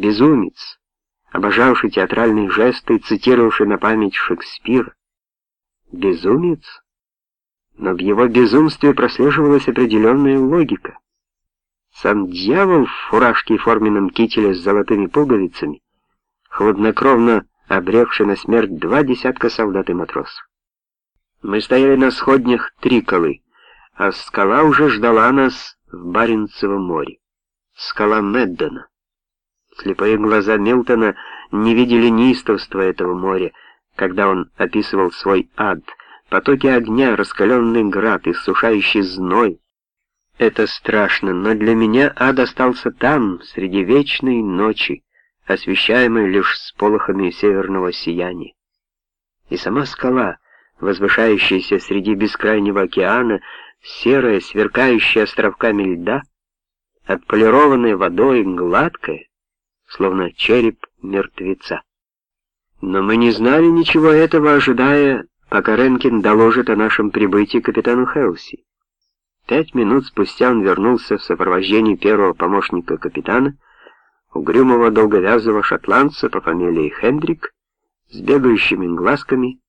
безумец, обожавший театральные жесты, цитировавший на память Шекспира. Безумец? Но в его безумстве прослеживалась определенная логика. Сам дьявол в фуражке и форменном кителе с золотыми пуговицами, хладнокровно обрекший на смерть два десятка солдат и матросов. Мы стояли на сходнях Триколы, а скала уже ждала нас в Баренцевом море. Скала Меддена. Слепые глаза Милтона не видели неистовства этого моря, когда он описывал свой ад, потоки огня, раскаленный град, иссушающий зной. Это страшно, но для меня ад остался там, среди вечной ночи, освещаемой лишь сполохами северного сияния. И сама скала, возвышающаяся среди бескрайнего океана, серая, сверкающая островками льда, отполированная водой, гладкая, словно череп мертвеца. Но мы не знали ничего этого, ожидая, пока Ренкин доложит о нашем прибытии капитану Хелси. Пять минут спустя он вернулся в сопровождении первого помощника капитана, угрюмого долговязого шотландца по фамилии Хендрик, с бегающими глазками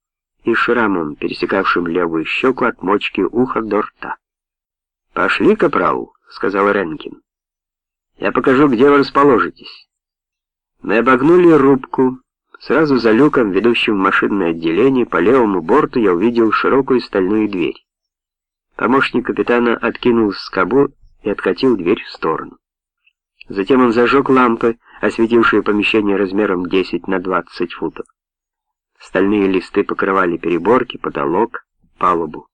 и шрамом, пересекавшим левую щеку от мочки уха до рта. «Пошли, капрал», — сказал Ренкин. «Я покажу, где вы расположитесь». Мы обогнули рубку. Сразу за люком, ведущим в машинное отделение, по левому борту я увидел широкую стальную дверь. Помощник капитана откинул скобу и откатил дверь в сторону. Затем он зажег лампы, осветившие помещение размером 10 на 20 футов. Стальные листы покрывали переборки, потолок, палубу.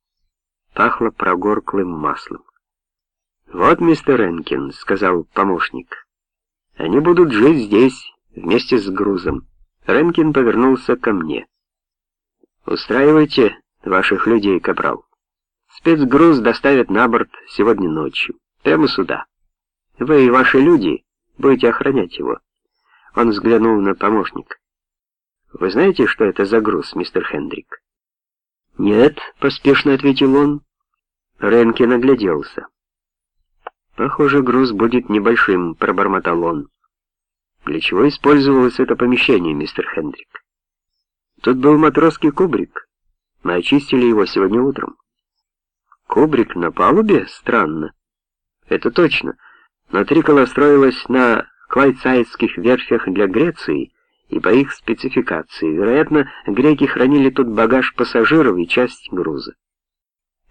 Пахло прогорклым маслом. «Вот, мистер Энкин», — сказал помощник, — «они будут жить здесь, вместе с грузом». Ренкин повернулся ко мне. «Устраивайте ваших людей, капрал. Спецгруз доставят на борт сегодня ночью, прямо сюда. Вы и ваши люди будете охранять его». Он взглянул на помощника. Вы знаете, что это за груз, мистер Хендрик? Нет, поспешно ответил он. Ренки нагляделся. Похоже, груз будет небольшим, пробормотал он. Для чего использовалось это помещение, мистер Хендрик? Тут был матросский кубрик. Мы очистили его сегодня утром. Кубрик на палубе? Странно. Это точно. Но Трикола строилась на Клайдсайдских верфях для Греции, и по их спецификации. Вероятно, греки хранили тут багаж пассажиров и часть груза.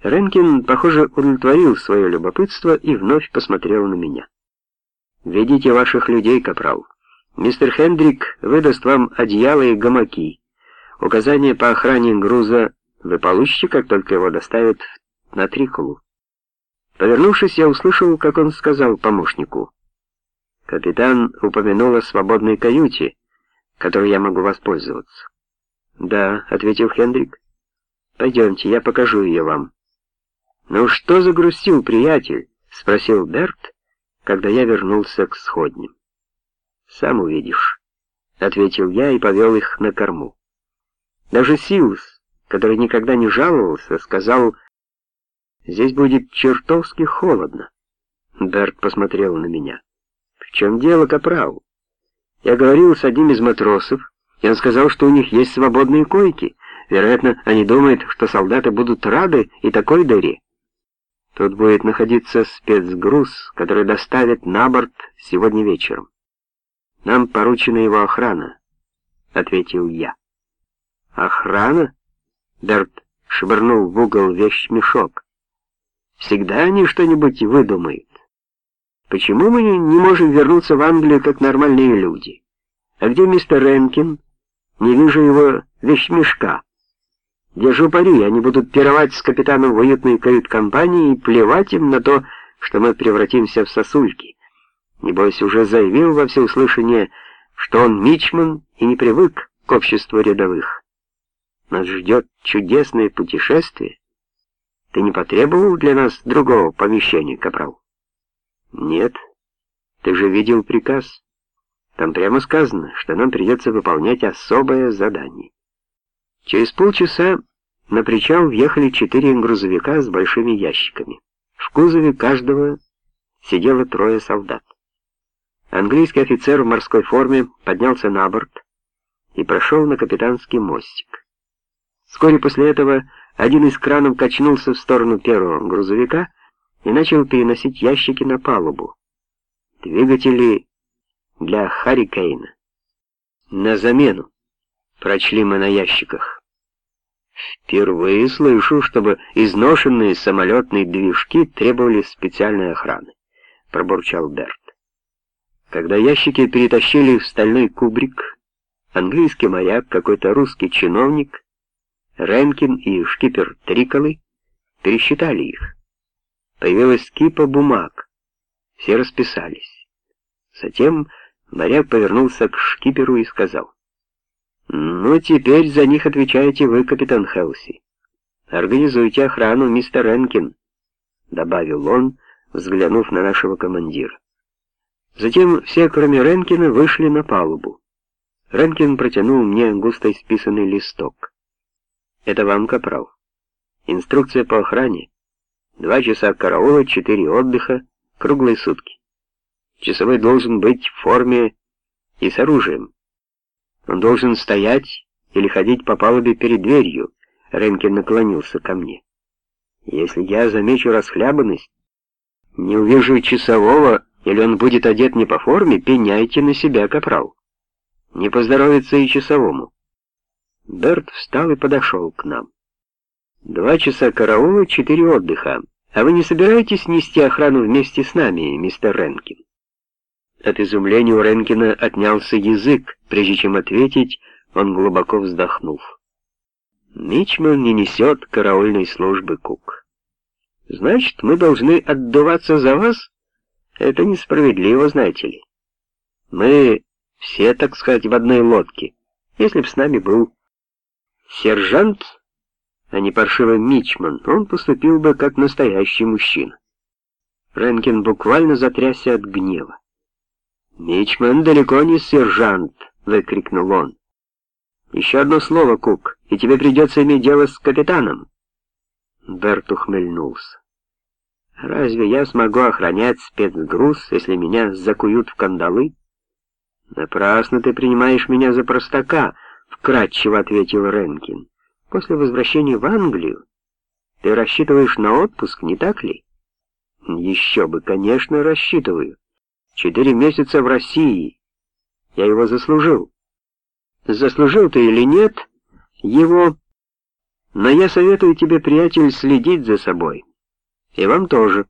Ренкин, похоже, удовлетворил свое любопытство и вновь посмотрел на меня. «Ведите ваших людей, капрал. Мистер Хендрик выдаст вам одеяло и гамаки. Указания по охране груза вы получите, как только его доставят на Трикулу». Повернувшись, я услышал, как он сказал помощнику. Капитан упомянул о свободной каюте, которой я могу воспользоваться. «Да», — ответил Хендрик. «Пойдемте, я покажу ее вам». «Ну что загрустил, приятель?» — спросил Берт, когда я вернулся к сходням. «Сам увидишь», — ответил я и повел их на корму. Даже Силс, который никогда не жаловался, сказал, «Здесь будет чертовски холодно». Берт посмотрел на меня. «В чем дело, капрал?» Я говорил с одним из матросов, и он сказал, что у них есть свободные койки. Вероятно, они думают, что солдаты будут рады и такой дыре. Тут будет находиться спецгруз, который доставят на борт сегодня вечером. Нам поручена его охрана, — ответил я. Охрана? Берт швырнул в угол вещмешок. Всегда они что-нибудь выдумают. Почему мы не можем вернуться в Англию как нормальные люди? А где мистер Ренкин? Не вижу его вещмешка. Держу пари, они будут пировать с капитаном в уютной кают-компании и плевать им на то, что мы превратимся в сосульки. Небось, уже заявил во всеуслышание, что он мичман и не привык к обществу рядовых. Нас ждет чудесное путешествие. Ты не потребовал для нас другого помещения, капрал? Нет. Ты же видел приказ. Там прямо сказано, что нам придется выполнять особое задание. Через полчаса на причал въехали четыре грузовика с большими ящиками. В кузове каждого сидело трое солдат. Английский офицер в морской форме поднялся на борт и прошел на капитанский мостик. Вскоре после этого один из кранов качнулся в сторону первого грузовика и начал переносить ящики на палубу. Двигатели для Харрикейна. На замену. Прочли мы на ящиках. Впервые слышу, чтобы изношенные самолетные движки требовали специальной охраны, пробурчал Берт. Когда ящики перетащили в стальной кубрик, английский моряк, какой-то русский чиновник, Ренкин и шкипер Триколы пересчитали их. Появилась кипа бумаг. Все расписались. Затем моряк повернулся к шкиперу и сказал, «Ну, теперь за них отвечаете вы, капитан Хелси. Организуйте охрану, мистер Ренкин», — добавил он, взглянув на нашего командира. Затем все, кроме Ренкина, вышли на палубу. Ренкин протянул мне густо исписанный листок. «Это вам, капрал. Инструкция по охране. Два часа караула, четыре отдыха, круглые сутки. Часовой должен быть в форме и с оружием. Он должен стоять или ходить по палубе перед дверью». Ренкин наклонился ко мне. «Если я замечу расхлябанность, не увижу часового, или он будет одет не по форме, пеняйте на себя, капрал. Не поздоровится и часовому. Берт встал и подошел к нам. Два часа караула, четыре отдыха. А вы не собираетесь нести охрану вместе с нами, мистер Ренкин? От изумления у Ренкина отнялся язык. Прежде чем ответить, он глубоко вздохнул. Мичман не несет караульной службы, Кук. Значит, мы должны отдуваться за вас? Это несправедливо, знаете ли. Мы все, так сказать, в одной лодке. Если б с нами был сержант, а не паршивый мичман, он поступил бы как настоящий мужчина. Ренкин буквально затрясся от гнева. «Мичман далеко не сержант!» — выкрикнул он. «Еще одно слово, Кук, и тебе придется иметь дело с капитаном!» Берт ухмыльнулся. Разве я смогу охранять спецгруз, если меня закуют в кандалы? Напрасно ты принимаешь меня за простака, вкратчиво ответил Ренкин. После возвращения в Англию ты рассчитываешь на отпуск, не так ли? Еще бы, конечно, рассчитываю. Четыре месяца в России. Я его заслужил. Заслужил ты или нет, его... Но я советую тебе, приятель, следить за собой. И вам тоже.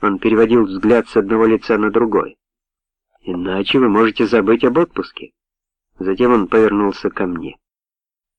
Он переводил взгляд с одного лица на другой. Иначе вы можете забыть об отпуске. Затем он повернулся ко мне.